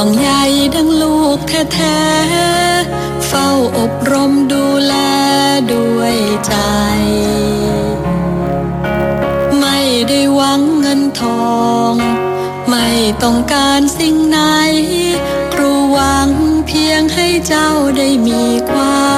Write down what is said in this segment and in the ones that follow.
วงใยดังลูกแท้ๆ เฝ้าอบรมดูแลด้วยใจ ไม่ได้หวังเงินทอง ไม่ต้องการสิ่งไหน ครูหวังเพียงให้เจ้าได้มีความ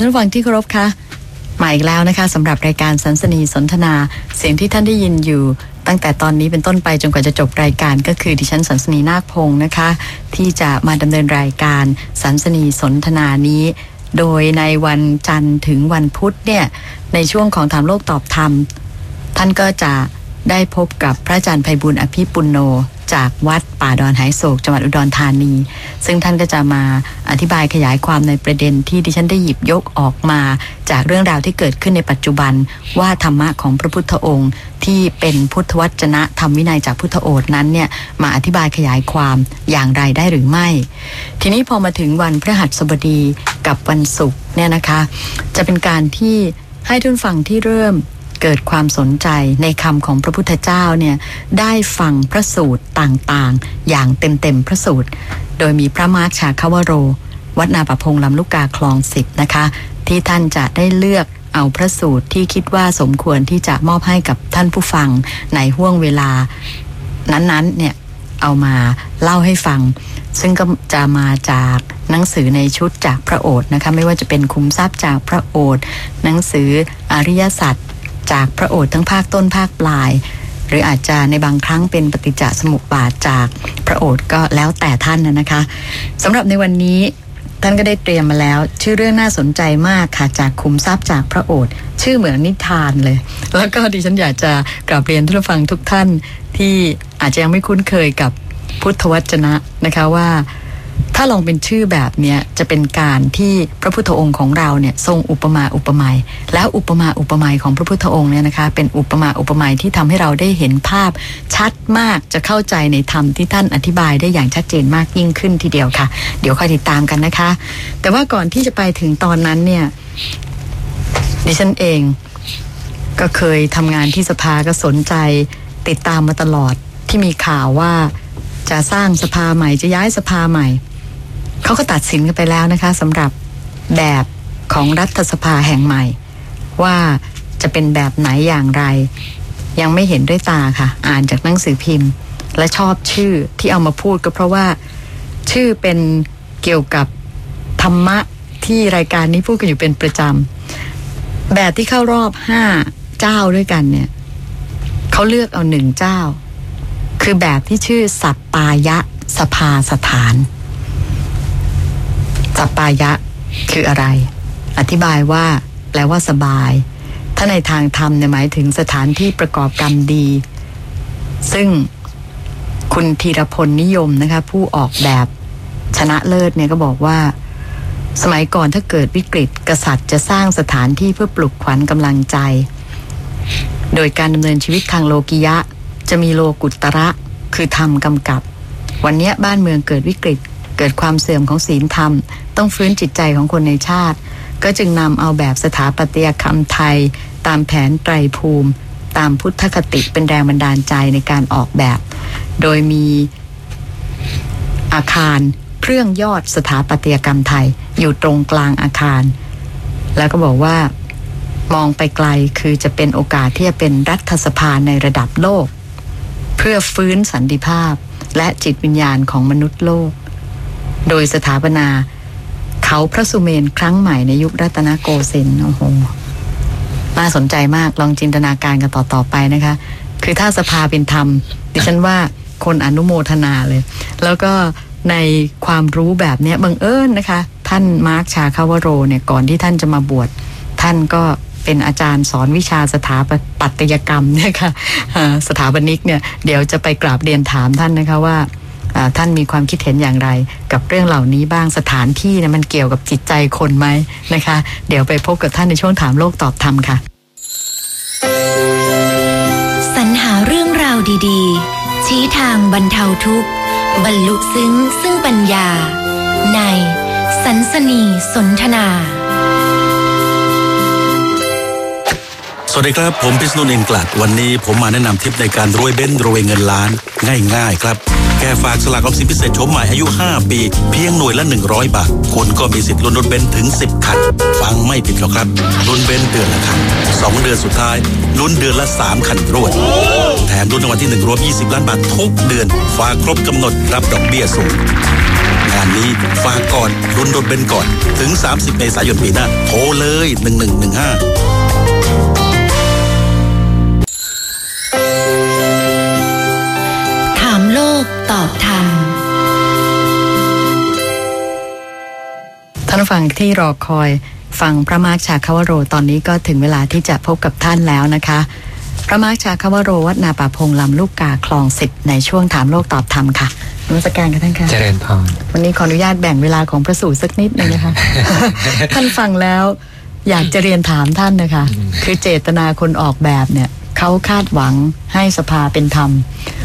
ท่านฟังที่เคารพคะมาอีกแล้วนะคะสำหรับรายการสันสนีสนทนา เสียงที่ท่านได้ยินอยู่ตั้งแต่ตอนนี้เป็นต้นไปจนกว่าจะจบรายการก็คือดิฉันสันสนีนาคพงศ์นะคะ ที่จะมาดำเนินรายการสันสนีสนทนานี้ โดยในวันจันทร์ถึงวันพุธเนี่ยในช่วงของถามโลกตอบธรรม ท่านก็จะได้พบกับพระอาจารย์ไพบุญอภิปุณโน จากวัดป่าดอนหายโศกจังหวัดอุดรธานี ซึ่งท่านก็จะมาอธิบายขยายความในประเด็นที่ดิฉันได้หยิบยกออกมา จากเรื่องราวที่เกิดขึ้นในปัจจุบันว่าธรรมะของพระพุทธองค์ ที่เป็นพุทธวจนะธรรมวินัยจากพุทธโอษนั้นเนี่ยมาอธิบายขยายความอย่างไรได้หรือไม่ ทีนี้พอมาถึงวันพฤหัสบดีกับวันศุกร์เนี่ยนะคะ จะเป็นการที่ให้ทุนฟังที่เริ่ม เกิดความสนใจในคำของพระพุทธเจ้าเนี่ยได้ฟังพระสูตรต่างๆ อย่างเต็มๆพระสูตร โดยมีพระมาร์ชาคาวโร วัดนาประพงลำลูกกาคลองสิบนะคะ ที่ท่านจะได้เลือกเอาพระสูตรที่คิดว่าสมควรที่จะมอบให้กับท่านผู้ฟังในห่วงเวลา นั้นๆเนี่ยเอามาเล่าให้ฟัง ซึ่งก็จะมาจากหนังสือในชุดจากพระโอษฐ์นะคะ ไม่ว่าจะเป็นคุ้มทรัพย์จากพระโอษฐ์หนังสืออริยสัจ จากพระโอษฐ์ทั้งภาคต้นภาคปลาย หรืออาจจะในบางครั้งเป็นปฏิจจสมุปบาทจากพระโอษฐ์ก็แล้วแต่ท่านนะนะคะสำหรับในวันนี้ท่านก็ได้เตรียมมาแล้ว ชื่อเรื่องน่าสนใจมากค่ะจากคุมทรัพย์จากพระโอษฐ์ชื่อเหมือนนิทานเลย แล้วก็ดิฉันอยากจะกราบเรียนท่านผู้ฟังทุกท่านที่อาจจะยังไม่คุ้นเคยกับพุทธวจนะนะคะว่า ถ้าลองเป็นชื่อแบบเนี้ยจะเป็นการที่พระพุทธองค์ของเราเนี่ยทรงอุปมาอุปไมยแล้วอุปมาอุปไมยของพระพุทธองค์เนี่ยนะคะ เป็นอุปมาอุปไมยที่ทำให้เราได้เห็นภาพชัดมากจะเข้าใจในธรรมที่ท่านอธิบายได้อย่างชัดเจนมากยิ่งขึ้นทีเดียวค่ะ เดี๋ยวคอยติดตามกันนะคะ แต่ว่าก่อนที่จะไปถึงตอนนั้นเนี่ยดิฉันเองก็เคยทำงานที่สภาก็สนใจติดตามมาตลอดที่มีข่าวว่า จะสร้างสภาใหม่จะย้ายสภาใหม่ เขาก็ตัดสินกันไปแล้วนะคะสำหรับแบบของรัฐสภาแห่งใหม่ ว่าจะเป็นแบบไหนอย่างไร ยังไม่เห็นด้วยตาค่ะ อ่านจากหนังสือพิมพ์ และชอบชื่อที่เอามาพูดก็เพราะว่า ชื่อเป็นเกี่ยวกับธรรมะที่รายการนี้พูดกันอยู่เป็นประจำแบบที่เข้ารอบห้าเจ้าด้วยกันเนี่ยเขาเลือกเอาหนึ่งเจ้า คือแบบที่ชื่อสัปปายะสภาสถาน สัปปายะคืออะไร อธิบายว่าแปลว่าสบาย ถ้าในทางธรรมเนี่ยหมายถึงสถานที่ประกอบกรรมดี ซึ่งคุณธีรพลนิยมนะคะ ผู้ออกแบบชนะเลิศเนี่ยก็บอกว่า สมัยก่อนถ้าเกิดวิกฤต กษัตริย์จะสร้างสถานที่เพื่อปลุกขวัญกำลังใจ โดยการดำเนินชีวิตทางโลกิยะ จะมีโลกุตระคือธรรมกำกับ วันนี้บ้านเมืองเกิดวิกฤต เกิดความเสื่อมของศีลธรรม ต้องฟื้นจิตใจของคนในชาติ ก็จึงนำเอาแบบสถาปัตยกรรมไทย ตามแผนไตรภูมิ ตามพุทธคติเป็นแรงบันดาลใจในการออกแบบ โดยมีอาคารเครื่องยอดสถาปัตยกรรมไทยอยู่ตรงกลางอาคาร แล้วก็บอกว่ามองไปไกลคือจะเป็นโอกาสที่จะเป็นรัฐสภาในระดับโลก เพื่อฟื้นสันติภาพและจิตวิญญาณของมนุษย์โลก โดยสถาปนา เขาพระสุเมนครั้งใหม่ในยุครัตนโกสินทร์โอ้โหน่าสนใจมากลองจินตนาการกันต่อๆไปนะคะ คือถ้าสภาเป็นธรรม ดิฉันว่าคนอนุโมทนาเลย แล้วก็ในความรู้แบบนี้บังเอิญนะคะ ท่านมาร์คชาคาวโรเนี่ยก่อนที่ท่านจะมาบวชท่านก็ เป็นอาจารย์สอนวิชาสถาปัตยกรรมเนี่ยค่ะสถาปนิกเนี่ยเดี๋ยวจะไปกราบเรียนถามท่านนะคะว่าท่านมีความคิดเห็นอย่างไร กับเรื่องเหล่านี้บ้างสถานที่เนี่ยมันเกี่ยวกับจิตใจคนไหมนะคะ เดี๋ยวไปพบกับท่านในช่วงถามโลกตอบธรรมค่ะสรรหาเรื่องราวดีๆ ชี้ทางบรรเทาทุกข์ บรรลุซึ้งซึ่งปัญญา ในศันสนีย์สนทนา สวัสดีครับ ผมพิษณุ นิลกลัด วันนี้ผมมาแนะนำทิปในการรวยเบนซ์รวยเงินล้าน ง่าย ๆ ครับแค่ฝากสลากออมสินพิเศษชุดใหม่อายุ 5 ปี เพียงหน่วยละ 100 บาท คุณก็มีสิทธิ์ลุ้นรถเบนซ์ถึง 10 คัน ฟังไม่ผิดหรอกครับลุ้นเบนซ์เดือนละคัน2เดือนสุดท้ายลุ้นเดือนละ 3 คันรวด แถมลุ้นรางวัลที่ 1 รวม 20 ล้านบาททุกเดือน ฝากครบกำหนดรับดอกเบี้ยสูงงานนี้ฝากก่อนลุ้นรถเบนซ์ก่อนถึง 30 เมษายนปีหน้าโทรเลย 1115 ตอบธรรมท่านผู้ฟังที่รอคอยฟังพระมาร์คชาคาวโรตอนนี้ก็ถึงเวลาที่จะพบกับท่านแล้วนะคะ พระมาร์คชาคาวโรวัดนาป่าพงลำลูกกาคลองสิบในช่วงถามโลกตอบธรรมค่ะนมัสการกันท่านค่ะเจริญพรวันนี้ขออนุญาตแบ่งเวลาของพระสูตรสักนิดหนึ่งนะคะ ท่านฟังแล้วอยากจะเรียนถามท่านนะคะ คือเจตนาคนออกแบบเนี่ยเขาคาดหวังให้สภาเป็นธรรม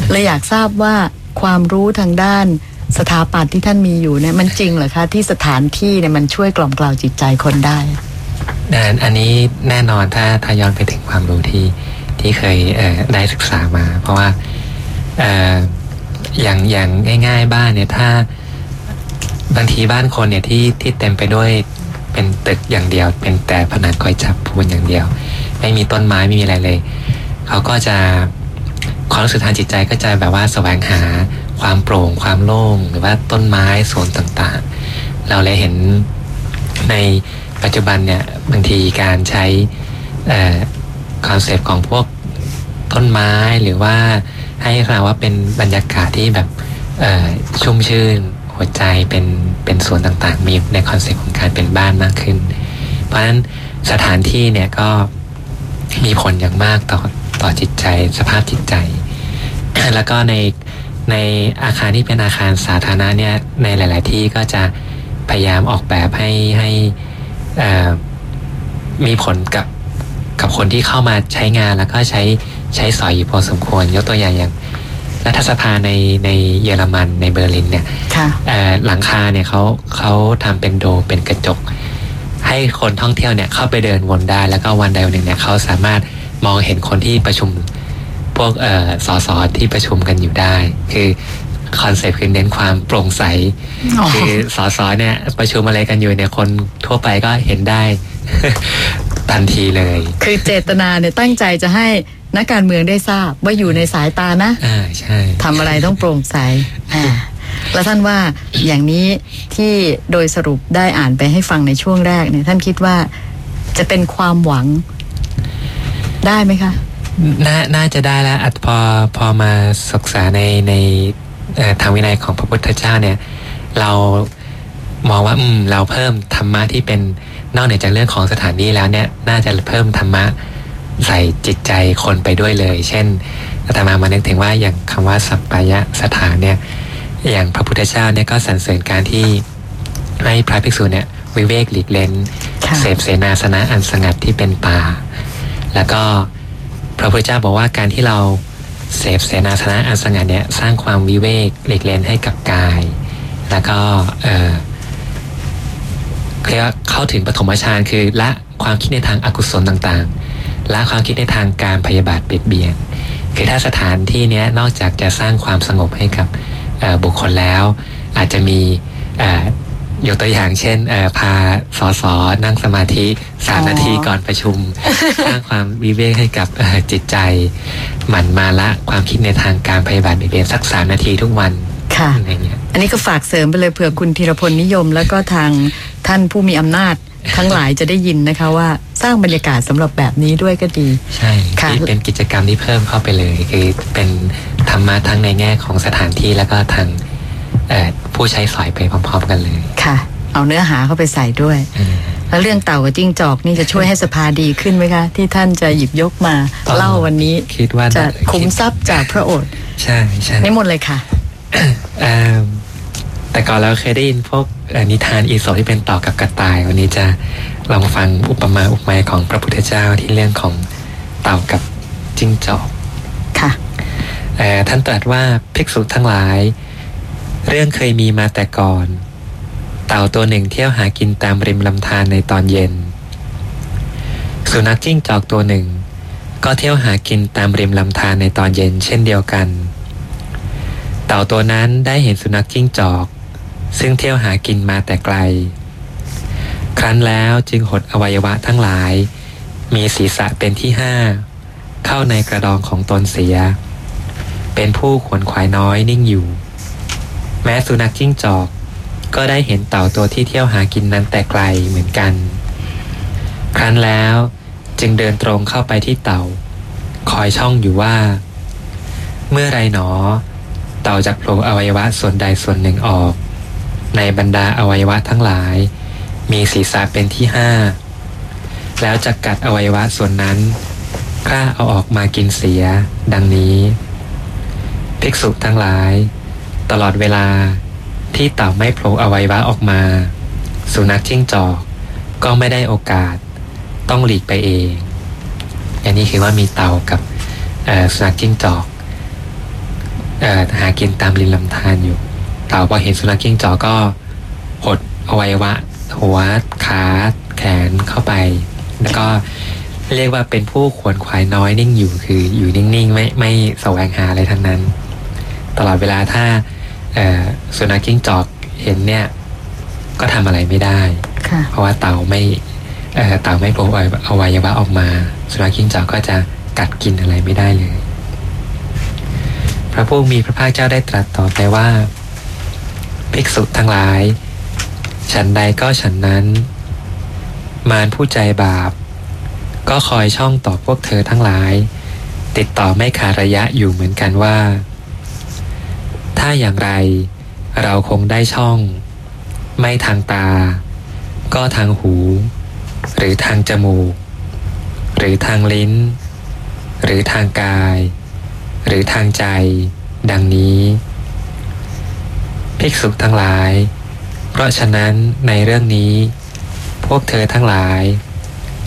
เลยอยากทราบว่า ความรู้ทางด้านสถาปัตย์ที่ท่านมีอยู่เนี่ยมันจริงเหรอคะ ที่สถานที่เนี่ยมันช่วยกล่อมกล่าวจิตใจคนได้อันอันนี้แน่นอนถ้าถ้าย้อนไปถึงความรู้ที่ที่เคยเได้ศึกษามา เพราะว่าเอ่ออย่างอย่างง่าย ๆ บ้านเนี่ยถ้าบางทีบ้านคนเนี่ยที่ที่เต็มไปด้วยเป็นตึกอย่างเดียว เป็นแต่ผนังคอยจับพูนอย่างเดียว ไม่มีต้นไม้ไม่มีอะไรเลย เขาก็จะ ความรู้สึกทางจิตใจก็จะแบบว่าแสวงหาความโปร่งความโล่ง หรือว่าต้นไม้สวนต่างๆ เราเลยเห็นในปัจจุบันเนี่ยบางทีการใช้ concept ของพวกต้นไม้หรือว่าให้เราว่าเป็นบรรยากาศที่แบบชุ่มชื่น หัวใจเป็นเป็นส่วนต่างๆ มีใน concept ของการเป็นบ้านมากขึ้น เพราะฉะนั้นสถานที่เนี่ยก็มีผลอย่างมากต่อต่อจิตใจสภาพจิตใจ แล้วก็ในในอาคารที่เป็นอาคารสาธารณะเนี่ยในหลาย ๆ ที่ก็จะพยายามออกแบบให้ให้เอ่อมีผลกับกับคนที่เข้ามาใช้งานแล้วก็ใช้ใช้สอยอยู่พอสมควรยกตัวอย่างอย่างรัฐสภาในในเยอรมันในเบอร์ลินเนี่ยค่ะเอ่อหลังคาเนี่ยเขาเขาทำเป็นโดมเป็นกระจก ให้คนท่องเที่ยวเนี่ยเข้าไปเดินวนได้ แล้วก็วันใดวันหนึ่งเนี่ยเขาสามารถมองเห็นคนที่ประชุมพ วกเอ่อสสที่ประชุมกันอยู่ได้ คือ concept คือเน้นความโปร่งใสอ๋อคือสสเนี่ยประชุมอะไรกันอยู่เนี่ยคนทั่วไปก็เห็นได้ทันทีเลย คือเจตนาเนี่ยตั้งใจจะให้นักการเมืองได้ทราบว่าอยู่ในสายตานะอ่าใช่ทำอะไรต้องโปร่งใสอ่าแล้วท่านว่าอย่างนี้ที่โดยสรุปได้อ่านไปให้ฟังในช่วงแรกเนี่ยท่านคิดว่าจะเป็นความหวังได้ไหมคะ น่าน่าจะได้แล้วอัดพอพอมาศึกษาในในเอ่อทางวินัยของพระพุทธเจ้าเนี่ย เรามองว่าอืมเราเพิ่มธรรมะที่เป็นนอกเหนือจากเรื่องของสถานที่แล้วเนี่ย น่าจะเพิ่มธรรมะใส่จิตใจคนไปด้วยเลย เช่นอาตมามานึกถึงว่าอย่างคำว่าสัปปายะสถานเนี่ย อย่างพระพุทธเจ้าเนี่ยก็สรรเสริญการที่ให้พระภิกษุเนี่ยวิเวกหลีกเล้นค่ะเสพเสนาสนะอันสงัดที่เป็นป่า แล้วก็ พระพุทธเจ้าบอกว่าการที่เราเสพเสนาสนะอันสงัดเนี่ยสร้างความวิเวกหลีกเล้นให้กับกาย แล้วก็เออเรียกว่าเข้าถึงปฐมฌานคือละความคิดในทางอากุศลต่างๆละความคิดในทางการพยาบาทเบียดเบียนคือถ้าสถานที่เนี้ยนอกจากจะสร้างความสงบให้กับบุคคลแล้ว อาจจะมีออ ยกตัวอย่างเช่นเอ่อพาสสนั่งสมาธิสามอ๋อนาทีก่อนประชุม สร้างความวิเวกให้กับเอ่อจิตใจ หมั่นมาละความคิดในทางการพยาบาทเบียดเบียนสักสามนาทีทุกวันค่ะอะไรเงี้ยอันนี้ก็ฝากเสริมไปเลยเผื่อคุณธีรพลนิยม แล้วก็ทางท่านผู้มีอำนาจทั้งหลายจะได้ยินนะคะว่าสร้างบรรยากาศสำหรับแบบนี้ด้วยก็ดี ใช่ค่ะที่เป็นกิจกรรมที่เพิ่มเข้าไปเลยคือเป็นธรรมะทั้งในแง่ของสถานที่แล้วก็ทางเอ่อ ผู้ใช้สอยไปพร้อมๆกันเลย ค่ะ เอาเนื้อหาเข้าไปใส่ด้วยเออแล้วเรื่องเต่ากับจิ้งจอกนี่จะช่วยให้สภาดีขึ้นไหมคะ ที่ท่านจะหยิบยกมาอ๋อเล่าวันนี้ คิดว่าจะน่าคุ้มคิดทรัพย์จากพระโอษฐ์ใช่ใช่นิมนต์เลยค่ะเอิ่มแต่ก่อนเราเคยได้ยินพวกเอ่อนิทานอีสปที่เป็นต่อกับกระต่าย วันนี้จะลองฟังอุปมาอุปไมยของพระพุทธเจ้าที่เรื่องของเต่ากับจิ้งจอก ค่ะเอ่อท่านตรัสว่าภิกษุทั้งหลาย เรื่องเคยมีมาแต่ก่อน เต่าตัวหนึ่งเที่ยวหากินตามริมลำธารในตอนเย็น สุนัขจิ้งจอกตัวหนึ่ง ก็เที่ยวหากินตามริมลำธารในตอนเย็นเช่นเดียวกัน เต่าตัวนั้นได้เห็นสุนัขจิ้งจอก ซึ่งเที่ยวหากินมาแต่ไกล ครั้นแล้วจึงหดอวัยวะทั้งหลาย มีศีรษะเป็นที่ห้าเข้าในกระดองของตนเสีย เป็นผู้ขวนขวายน้อยนิ่งอยู่ แม้สุนัขจิ้งจอก ก็ได้เห็นเต่าตัวที่เที่ยวหากินนั้นแต่ไกลเหมือนกัน ครั้นแล้วจึงเดินตรงเข้าไปที่เต่า คอยช่องอยู่ว่า เมื่อไรหนอ เต่าจะโผล่อวัยวะส่วนใดส่วนหนึ่งออก ในบรรดาอวัยวะทั้งหลาย มีศีรษะเป็นที่ห้าแล้วจะกัดอวัยวะส่วนนั้นกล้าเอาออกมากินเสีย ดังนี้ ภิกษุทั้งหลาย ตลอดเวลาที่เต่าไม่โผล่อวัยวะออกมา สุนัขจิ้งจอก ก็ไม่ได้โอกาสต้องหลีกไปเอง อันนี้คือว่ามีเต่ากับสุนัขจิ้งจอกอหากินตามริมลำธารอยู่ เต่าพอเห็นสุนัขจิ้งจอกก็หดอวัยวะ หัวขาแขนเข้าไป แล้วก็เรียกว่าเป็นผู้ขวนขวายน้อยนิ่งอยู่คืออยู่นิ่งๆ ไม่ไม่แสวงหาอะไรทั้งนั้น ตลอดเวลาถ้า สุนัขจิ้งจอกเห็นเนี่ยก็ทำอะไรไม่ได้ค่ะเพราะว่าเต่าไม่เอ่อเต่าไม่โผล่อวัยวะออกมา สุนัขจิ้งจอกก็จะกัดกินอะไรไม่ได้เลย พระผู้มีพระภาคเจ้าได้ตรัสต่อไปว่า ภิกษุทั้งหลาย ฉันใดก็ฉันนั้น มารผู้ใจบาป ก็คอยช่องต่อพวกเธอทั้งหลาย ติดต่อไม่ขาดระยะอยู่เหมือนกันว่า ถ้าอย่างไร เราคงได้ช่อง ไม่ทางตา ก็ทางหู หรือทางจมูก หรือทางลิ้น หรือทางกาย หรือทางใจ ดังนี้ ภิกษุทั้งหลาย เพราะฉะนั้นในเรื่องนี้ พวกเธอทั้งหลาย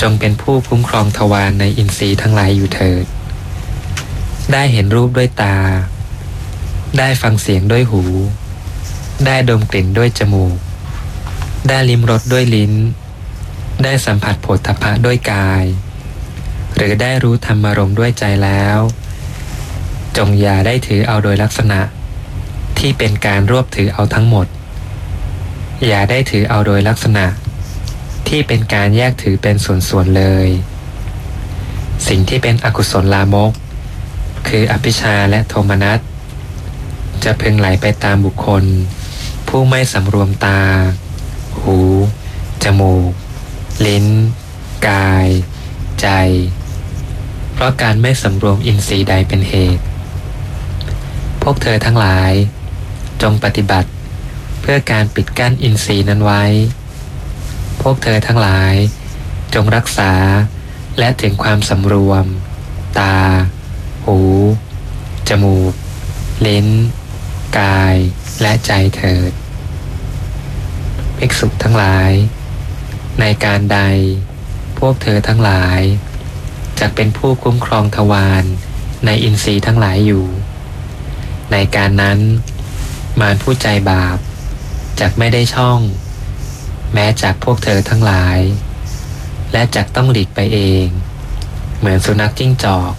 จงเป็นผู้คุ้มครองทวารในอินทรีย์ทั้งหลายอยู่เถิด ได้เห็นรูปด้วยตา ได้ฟังเสียงด้วยหู ได้ดมกลิ่นด้วยจมูก ได้ลิ้มรสด้วยลิ้น ได้สัมผัสโผฏฐพพะด้วยกาย หรือได้รู้ธรรมารมณ์ด้วยใจแล้ว จงอย่าได้ถือเอาโดยลักษณะ ที่เป็นการรวบถือเอาทั้งหมด อย่าได้ถือเอาโดยลักษณะ ที่เป็นการแยกถือเป็นส่วนๆเลย สิ่งที่เป็นอกุศลลามก คืออภิชาและโทมนัส จะพึงไหลไปตามบุคคล ผู้ไม่สำรวมตา หู จมูก ลิ้น กาย ใจ เพราะการไม่สำรวมอินทรีย์ใดเป็นเหตุ พวกเธอทั้งหลาย จงปฏิบัติ เพื่อการปิดกั้นอินทรีย์นั้นไว้ พวกเธอทั้งหลาย จงรักษาและถึงความสำรวม ตา หู จมูก ลิ้น กายและใจเถิด ภิกษุทั้งหลาย ในการใด พวกเธอทั้งหลายจะเป็นผู้คุ้มครองทวารในอินทรีย์ทั้งหลายอยู่ ในการนั้น มารผู้ใจบาปจักไม่ได้ช่อง แม้จากพวกเธอทั้งหลาย และจักต้องหลีกไปเอง เหมือนสุนัขจิ้งจอก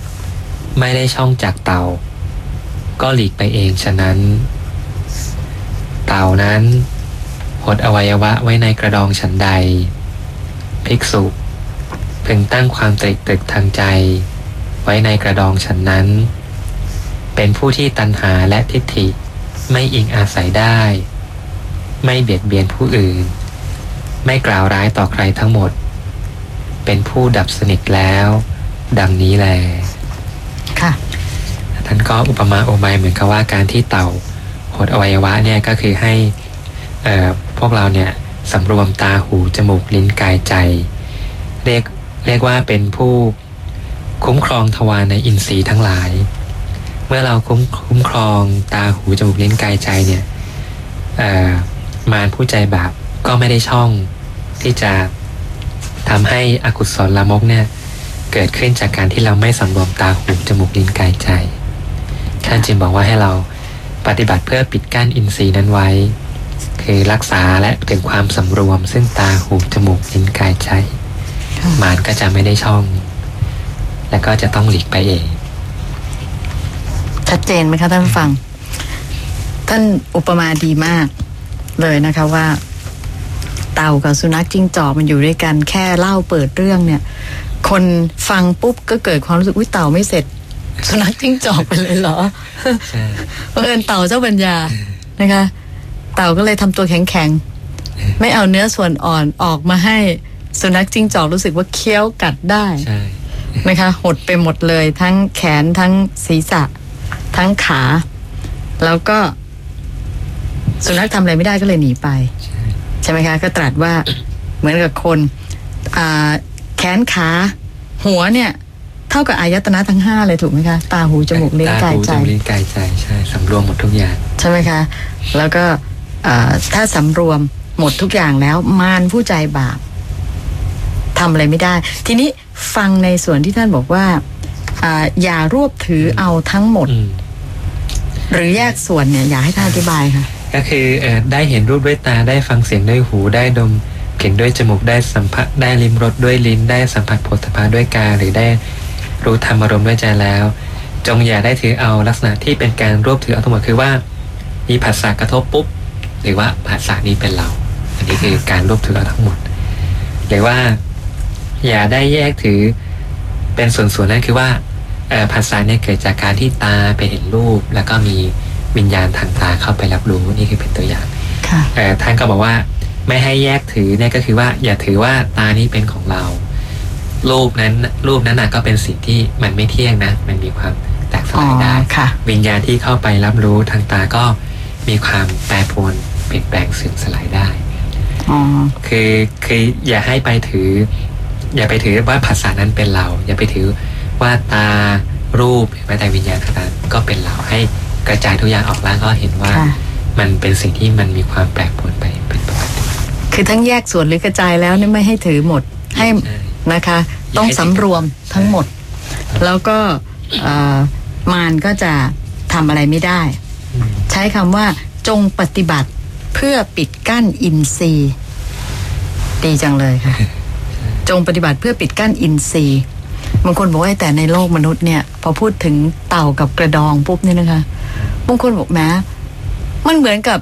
ไม่ได้ช่องจากเต่า ก็หลีกไปเองฉะนั้น เต่านั้นหดอวัยวะไว้ในกระดองฉันใด ภิกษุพึงตั้งความตรึกตรึกทางใจ ไว้ในกระดองฉันนั้น เป็นผู้ที่ตัณหาและทิฏฐิไม่อิงอาศัยได้ ไม่เบียดเบียนผู้อื่น ไม่กล่าวร้ายต่อใครทั้งหมด เป็นผู้ดับสนิทแล้ว ดังนี้แลค่ะ ท่านก็อุปมาโอไมยเหมือนกับว่าการที่เต่าหดอวัยวะเนี่ยก็คือให้พวกเราเนี่ยสำรวมตาหูจมูกลิ้นกายใจ เรียกเรียกว่าเป็นผู้คุ้มครองทวารในอินทรีย์ทั้งหลาย เมื่อเราคุ้มคุ้มครองตาหูจมูกลิ้นกายใจเนี่ยมารผู้ใจบาปก็ไม่ได้ช่องที่จะทำให้อกุศลลามกเนี่ยเกิดขึ้นจากการที่เราไม่สำรวมตาหูจมูกลิ้นกายใจ ท่านจึงบอกว่าให้เราปฏิบัติเพื่อปิดกั้นอินทรีย์นั้นไว้ คือรักษาและถึงความสำรวม ซึ่งตาหูจมูกลิ้นกายใจมารก็จะไม่ได้ช่อง และก็จะต้องหลีกไปเองชัดเจนไหมคะท่านฟัง ท่านอุปมาดีมาก เลยนะคะว่า เต่ากับสุนัขจิ้งจอกมันอยู่ด้วยกันแค่เล่าเปิดเรื่องเนี่ย คนฟังปุ๊บก็เกิดความรู้สึกอุ้ยเต่าไม่เสร็จ สุนัขจิ้งจอกไปเลยเหรอใช่บังเอิญเต่าเจ้าปัญญานะคะ เต่าก็เลยทำตัวแข็งๆ ไม่เอาเนื้อส่วนอ่อนออกมาให้สุนัขจิ้งจอกรู้สึกว่าเคี้ยวกัดได้ใช่นะคะหดไปหมดเลยทั้งแขนทั้งศีรษะ ทั้งขา แล้วก็ สุนัขทำอะไรไม่ได้ก็เลยหนีไป ใช่ใช่ไหมคะ ก็ตรัสว่าเหมือนกับคนอ่าแขนขา หัวเนี่ย เท่ากับอายตนะทั้งห้าเลยถูกไหมคะ ตาหูจมูกลิ้นกายใจตาหูจมูกลิ้นกายใจใช่สำรวมหมดทุกอย่าง ใช่ไหมคะ แล้วก็เอ่อถ้าสำรวมหมดทุกอย่างแล้ว มารผู้ใจบาปทำอะไรไม่ได้ ทีนี้ฟังในส่วนที่ท่านบอกว่าอ่าอย่ารวบถือเอาทั้งหมดอืมหรือแยกส่วนเนี่ยอยากให้ท่านอธิบายค่ะก็คือเออได้เห็นรูปด้วยตาได้ฟังเสียงด้วยหูได้ดมกลิ่นด้วยจมูกได้สัมผัสได้ลิ้มรสด้วยลิ้นได้สัมผัสโผฏฐัพพะด้วยกายหรือได้ รู้ธรรมอารมณ์ด้วยใจแล้ว จงอย่าได้ถือเอาลักษณะที่เป็นการรวบถือเอาทั้งหมดคือว่า มีผัสสะกระทบปุ๊บ หรือว่าผัสสะนี้เป็นเรา อันนี้คือการรวบถือเอาทั้งหมด หรือว่า อย่าได้แยกถือเป็นส่วนๆนั่นคือว่าเอ่อผัสสะเนี่ยเกิดจากการที่ตาไปเห็นรูป แล้วก็มีวิญญาณทางตาเข้าไปรับรู้นี่คือเป็นตัวอย่างค่ะเอ่อท่านก็บอกว่าไม่ให้แยกถือเนี่ยก็คือว่าอย่าถือว่าตานี้เป็นของเรา รูปนั้นรูปนั้นน่ะก็เป็นสิ่งที่มันไม่เที่ยงนะ มันมีความแตกสลายได้อ๋อค่ะวิญญาณที่เข้าไปรับรู้ทางตาก็มีความแปรปรวนเปลี่ยนแปลงเสื่อมสลายได้อ๋อคือคืออย่าให้ไปถือ อย่าไปถือว่าภาษานั้นเป็นเรา อย่าไปถือว่าตารูปแม้แต่วิญญาณต่างๆก็เป็นเราให้กระจายทุกอย่างออกแล้วก็เห็นว่าค่ะมันเป็นสิ่งที่มันมีความแปรปรวนไปเป็นปกติคือทั้งแยกส่วนหรือกระจายแล้วนี่ไม่ให้ถือหมดให้ใช่ นะคะ ต้องสำรวมทั้งหมด แล้วก็เอ่อมารก็จะทำอะไรไม่ได้อืมใช้คำว่าจงปฏิบัติเพื่อปิดกั้นอินทรีย์ดีจังเลยค่ะ จงปฏิบัติเพื่อปิดกั้นอินทรีย์บางคนบอกว่าแต่ในโลกมนุษย์เนี่ย พอพูดถึงเต่ากับกระดองปุ๊บเนี่ยนะคะบางคนบอกแม้มันเหมือนกับ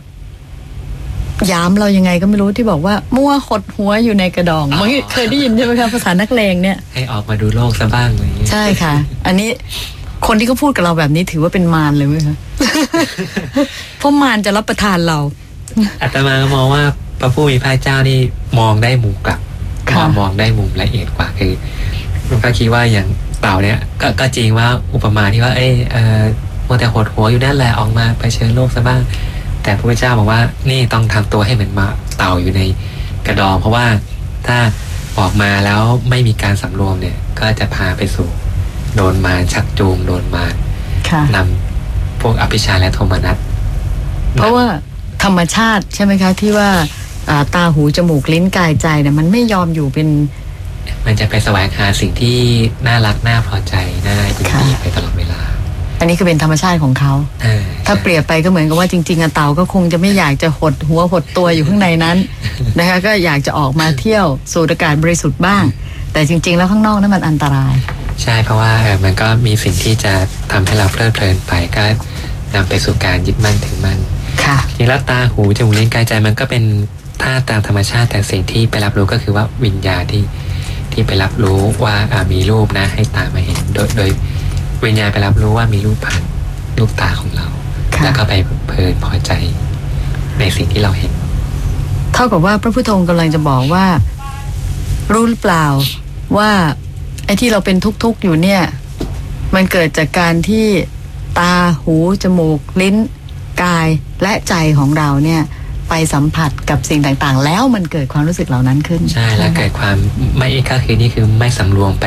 ยามเรายังไงก็ไม่รู้ที่บอกว่า มั่วหดหัวอยู่ในกระดองมันเคยได้ยินใช่ไหมคะภาษานักเลงเนี่ย ให้ออกมาดูโลกซะบ้างอะไรอย่างเงี้ยใช่ค่ะ อันนี้คนที่เขาพูดกับเราแบบนี้ถือว่าเป็นมารเลยไหมคะเพราะมารจะรับประทานเราอาตมาก็มองว่าพระผู้มีพระเจ้านี่มองได้มุมกลับค่ะมองมองได้มุมละเอียดกว่าคือมันก็คิดว่าอย่างเต่าเนี่ยก็ก็จริงว่าอุปมาที่ว่า เอ้ยเออมัวแต่หดหัวอยู่นั่นแหละออกมาไปเชิญโลกซะบ้าง แต่พระพุทธเจ้าบอกว่านี่ต้องทำตัวให้เหมือนมาเต่าอยู่ในกระดอง เพราะว่าถ้าออกมาแล้วไม่มีการสำรวมเนี่ย ก็จะพาไปสู่โดนมารชักจูงโดนมารค่ะนำพวกอภิชาและโทมนัสเพราะว่าธรรมชาติใช่ไหมคะที่ว่าอ่าตาหูจมูกลิ้นกายใจเนี่ยมันไม่ยอมอยู่เป็น มันจะไปแสวงหาสิ่งที่น่ารักน่าพอใจน่ายินดีไปตลอดเวลา อันนี้คือเป็นธรรมชาติของเขาเออถ้าเปรียบไปก็เหมือนกับว่าจริงๆอะเต่าก็คงจะไม่อยากจะหดหัวหดตัวอยู่ข้างในนั้นนะคะก็อยากจะออกมาเที่ยวสูดอากาศบริสุทธิ์บ้าง แต่จริง ๆ แล้วข้างนอกนั้นมันอันตราย ใช่เพราะว่าเออมันก็มีสิ่งที่จะทำให้เราเพลิดเพลินไปก็นำไปสู่การยึดมั่นถือมั่นค่ะจริงแล้วตาหูจมูกลิ้นกายใจมันก็เป็นท่าตามธรรมชาติ แต่สิ่งที่ไปรับรู้ก็คือว่าวิญญาณที่ที่ไปรับรู้ว่าอ่ามีรูปนะให้ตามาเห็นโดยโดย วิญญาณไปรับรู้ว่ามีรูปผ่านลูกตาของเราค่ะแล้วก็ไปเพลินพอใจในสิ่งที่เราเห็น เท่ากับว่าพระพุทธองค์กำลังจะบอกว่า รู้หรือเปล่าว่าไอ้ที่เราเป็นทุกข์ ๆ อยู่เนี่ย มันเกิดจากการที่ตาหู จมูก ลิ้น กายและใจของเราเนี่ย ไปสัมผัสกับสิ่งต่างๆ แล้วมันเกิดความรู้สึกเหล่านั้นขึ้น ใช่แล้วไหมเกิดความไม่ก็คือนี่คือไม่สำรวมไป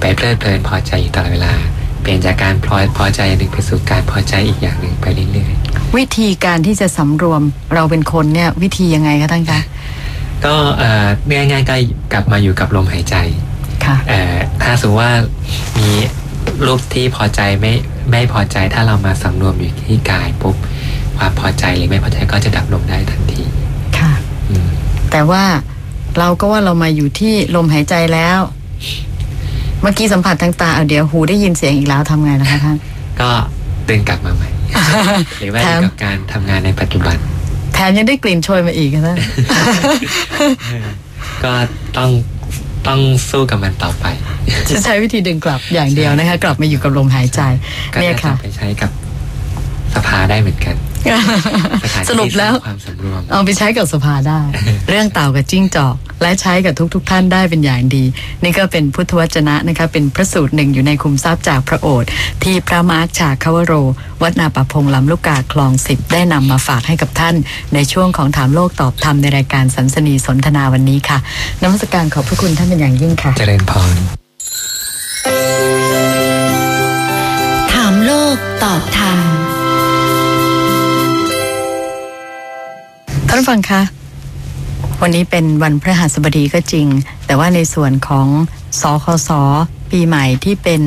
ไปเพลิดเพลินพอใจอยู่ตลอดเวลา เปลี่ยนจากการพลอยพอใจอย่างหนึ่งไปสู่การพอใจอีกอย่างหนึ่งไปเรื่อยวิธีการที่จะสำรวมเราเป็นคนเนี่ยวิธียังไงคะท่านคะๆก็เอ่อง่ายๆก็กลับมาอยู่กับลมหายใจค่ะเอ่อถ้าสมมติว่ามีรูปที่พอใจไม่ไม่พอใจถ้าเรามาสำรวมอยู่ที่กายปุ๊บความพอใจหรือไม่พอใจก็จะดับลงได้ทันทีค่ะอืมแต่ว่าเราก็ว่าเรามาอยู่ที่ลมหายใจแล้ว เมื่อกี้สัมผัสทางตาเอาเดี๋ยวหูได้ยินเสียงอีกแล้วทำไงล่ะคะท่านก็ดึงกลับมาใหม่หรือว่าอยู่กับการทำงานในปัจจุบัน แถมยังได้กลิ่นโชยมาอีกค่ะท่านก็ต้องต้องสู้กับมันต่อไป จะใช้วิธีดึงกลับอย่างเดียวนะคะ กลับมาอยู่กับลมหายใจก็เนี่ยจะค่ะไปใช้กับสภาได้เหมือนกันสถานที่สรุปแล้วสร้างความสำรวมเอาไปใช้กับสภาได้ เรื่องเต่ากับจิ้งจอก และใช้กับทุกๆทท่านได้เป็นอย่างดี นี่ก็เป็นพุทธวจนะนะคะเป็นพระสูตรหนึ่งอยู่ในคุมทรัพย์จากพระโอษฐ์ที่พระมาร์คชาคาวโร วัดนาปะพงลำลูกกาคลองสิบได้นำมาฝากให้กับท่าน ในช่วงของถามโลกตอบธรรมในรายการสันสนีสนทนาวันนี้ค่ะนมัสการขอบพระคุณท่านเป็นอย่างยิ่งค่ะ เจริญพรถามโลกตอบธรรมท่านผู้ฟังคะ วันนี้เป็นวันพฤหัสบดีก็จริง แต่ว่าในส่วนของสคสปีใหม่ที่เป็น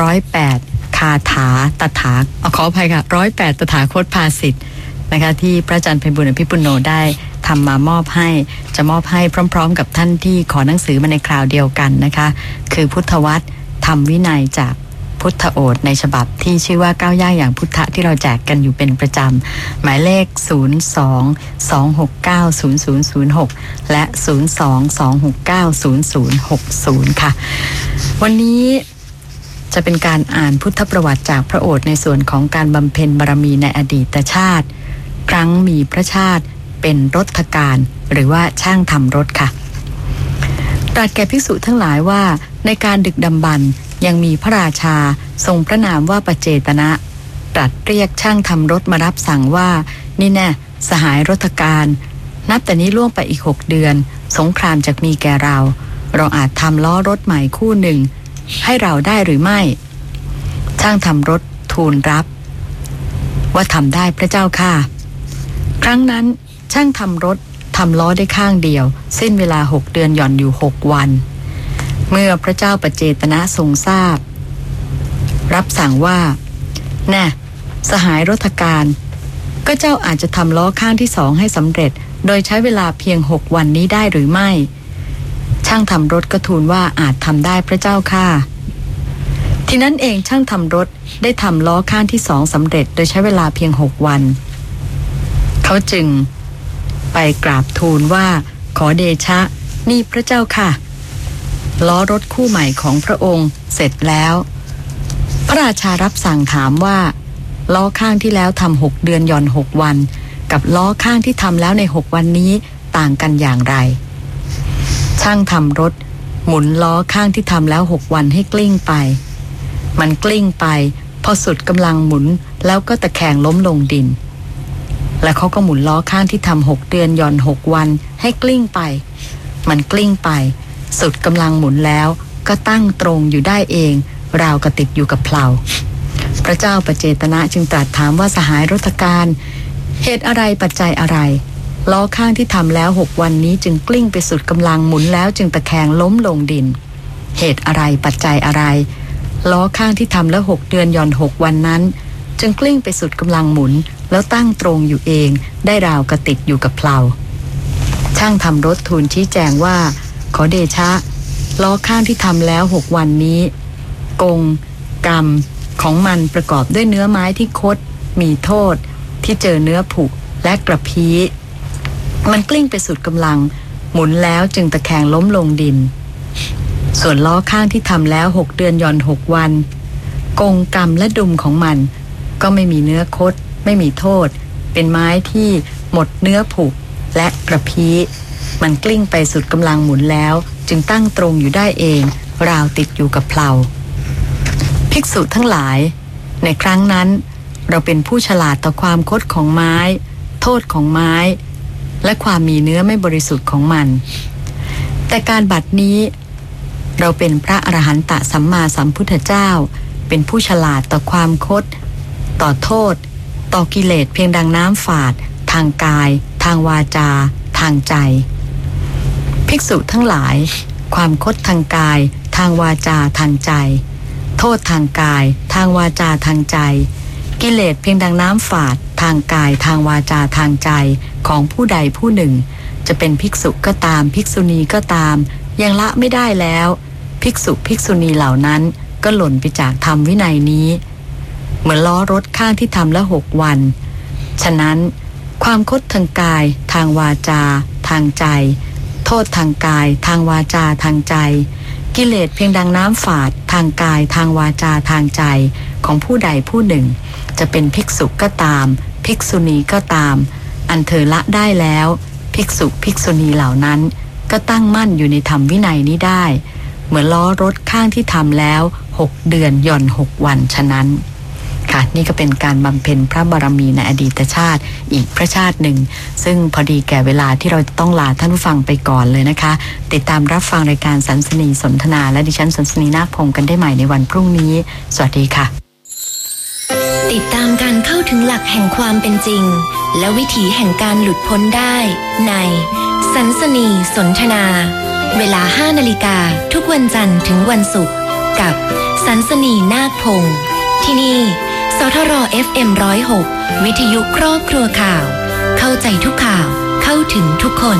ร้อยแปดคาถาตถาขออภัยค่ะร้อยแปดตถาคตภาสิทธ์นะคะที่พระอาจารย์ไพบุญอภิปุโนได้ทำมามอบให้จะมอบให้พร้อม ๆ กับท่านที่ขอหนังสือมาในคราวเดียวกันนะคะ คือพุทธวัตรธรรมวินัยจาก พุทธโอษในฉบับที่ชื่อว่าก้าวย่างอย่างพุทธะที่เราแจกกันอยู่เป็นประจำ หมายเลข 02 269 0006 และ 02 269 0060 ค่ะ วันนี้จะเป็นการอ่านพุทธประวัติจากพระโอษในส่วนของการบำเพ็ญบารมีในอดีตชาติ ครั้งมีพระชาติเป็นรถการ หรือว่าช่างทำรถค่ะตรัสแก่ภิกษุทั้งหลายว่าในการดึกดำบรร ยังมีพระราชาทรงพระนามว่าประเจตนะ ตรัสเรียกช่างทำรถมารับสั่งว่า นี่แน่สหายรถการ นับแต่นี้ล่วงไปอีกหกเดือน สงครามจะมีแก่เรา เราอาจทำล้อรถใหม่คู่หนึ่ง ให้เราได้หรือไม่ ช่างทำรถทูลรับ ว่าทำได้พระเจ้าค่ะ ครั้งนั้นช่างทำรถทำล้อได้ข้างเดียวสิ้นเวลาหกเดือนหย่อนอยู่หกวัน เมื่อพระเจ้าปเจตนะทรงทราบ รับสั่งว่า น่สหายรถการ ก็เจ้าอาจจะทำล้อข้างที่สองให้สำเร็จ โดยใช้เวลาเพียงหกวันนี้ได้หรือไม่ ช่างทำรถก็ทูลว่าอาจทำได้พระเจ้าค่ะ ทีนั้นเองช่างทำรถได้ทำล้อข้างที่สองสำเร็จ โดยใช้เวลาเพียงหกวัน เขาจึง ไปกราบทูลว่า ขอเดชะ นี่พระเจ้าค่ะ ล้อรถคู่ใหม่ของพระองค์ เสร็จแล้ว พระราชารับสั่งถามว่า ล้อข้างที่แล้วทำหกเดือนย่อนหกวัน กับล้อข้างที่ทำแล้วในหกวันนี้ต่างกันอย่างไร ช่างทำรถ หมุนล้อข้างที่ทำแล้วหกวันให้กลิ้งไป มันกลิ้งไป พอสุดกำลังหมุนแล้วก็ตะแคงล้มลงดิน แล้วเขาก็หมุนล้อข้างที่ทำหกเดือนย่อนหกวันให้กลิ้งไป มันกลิ้งไป สุดกำลังหมุนแล้วก็ตั้งตรงอยู่ได้เอง ราวกระติดอยู่กับเพลาพระเจ้าประเจตนะจึงตรัสถามว่าสหายรถการเหตุอะไรปัจจัยอะไรล้อข้างที่ทำแล้วหกวันนี้จึงกลิ้งไปสุดกำลังหมุนแล้วจึงตะแคงล้มลงดิน เหตุอะไรปัจจัยอะไร ล้อข้างที่ทำแล้วหกเดือนย่อนหกวันนั้น จึงกลิ้งไปสุดกำลังหมุน แล้วตั้งตรงอยู่เอง ได้ราวกระติดอยู่กับเพลาช่างทำรถทูลชี้แจงว่า ขอเดชะ ล้อข้างที่ทำแล้วหกวันนี้ กง กรรม ของมันประกอบด้วยเนื้อไม้ที่คด มีโทษ ที่เจอเนื้อผุและกระพี้มันกลิ้งไปสุดกำลัง หมุนแล้วจึงตะแคงล้มลงดิน ส่วนล้อข้างที่ทำแล้วหกเดือนย่อนหกวัน กงกรรมและดุมของมัน ก็ไม่มีเนื้อคด ไม่มีโทษ เป็นไม้ที่หมดเนื้อผุและกระพี้ มันกลิ้งไปสุดกำลังหมุนแล้ว จึงตั้งตรงอยู่ได้เอง ราวติดอยู่กับเพลาภิกษุทั้งหลาย ในครั้งนั้น เราเป็นผู้ฉลาดต่อความคดของไม้ โทษของไม้ และความมีเนื้อไม่บริสุทธิ์ของมัน แต่การบัดนี้ เราเป็นพระอรหันตสัมมาสัมพุทธเจ้า เป็นผู้ฉลาดต่อความคด ต่อโทษ ต่อกิเลสเพียงดังน้ำฝาด ทางกาย ทางวาจา ทางใจ ภิกษุทั้งหลาย ความคดทางกาย ทางวาจาทางใจ โทษทางกาย ทางวาจาทางใจ กิเลสเพียงดังน้ำฝาด ทางกายทางวาจาทางใจของผู้ใดผู้หนึ่ง จะเป็นภิกษุก็ตาม ภิกษุณีก็ตาม ยังละไม่ได้แล้ว ภิกษุภิกษุณีเหล่านั้นก็หล่นไปจากธรรมวินัยนี้ เหมือนล้อรถข้างที่ทำแล้วหกวัน ฉะนั้น ความคดทางกาย ทางวาจา ทางใจ โทษทางกาย ทางวาจาทางใจ กิเลสเพียงดังน้ำฝาด ทางกาย ทางวาจาทางใจของผู้ใดผู้หนึ่ง จะเป็นภิกษุก็ตาม ภิกษุณีก็ตาม อันเธอละได้แล้ว ภิกษุภิกษุณีเหล่านั้น ก็ตั้งมั่นอยู่ในธรรมวินัยนี้ได้ เหมือนล้อรถข้างที่ทำแล้วหกเดือนหย่อนหกวันฉะนั้น ค่ะนี่ก็เป็นการบำเพ็ญพระบารมีในอดีตชาติอีกพระชาติหนึ่ง ซึ่งพอดีแก่เวลาที่เราต้องลาท่านผู้ฟังไปก่อนเลยนะคะ ติดตามรับฟังรายการสันสนีสนทนาและดิฉันสันสนีนาคพงศ์กันได้ใหม่ในวันพรุ่งนี้ สวัสดีค่ะ ติดตามการเข้าถึงหลักแห่งความเป็นจริง และวิถีแห่งการหลุดพ้นได้ ในสันสนีสนทนา เวลา 5นาฬิกาทุกวันจันทร์ถึงวันศุกร์กับสันสนีนาคพงศ์ที่นี่ สทร FM 106 วิทยุครอบครัวข่าว เข้าใจทุกข่าว เข้าถึงทุกคน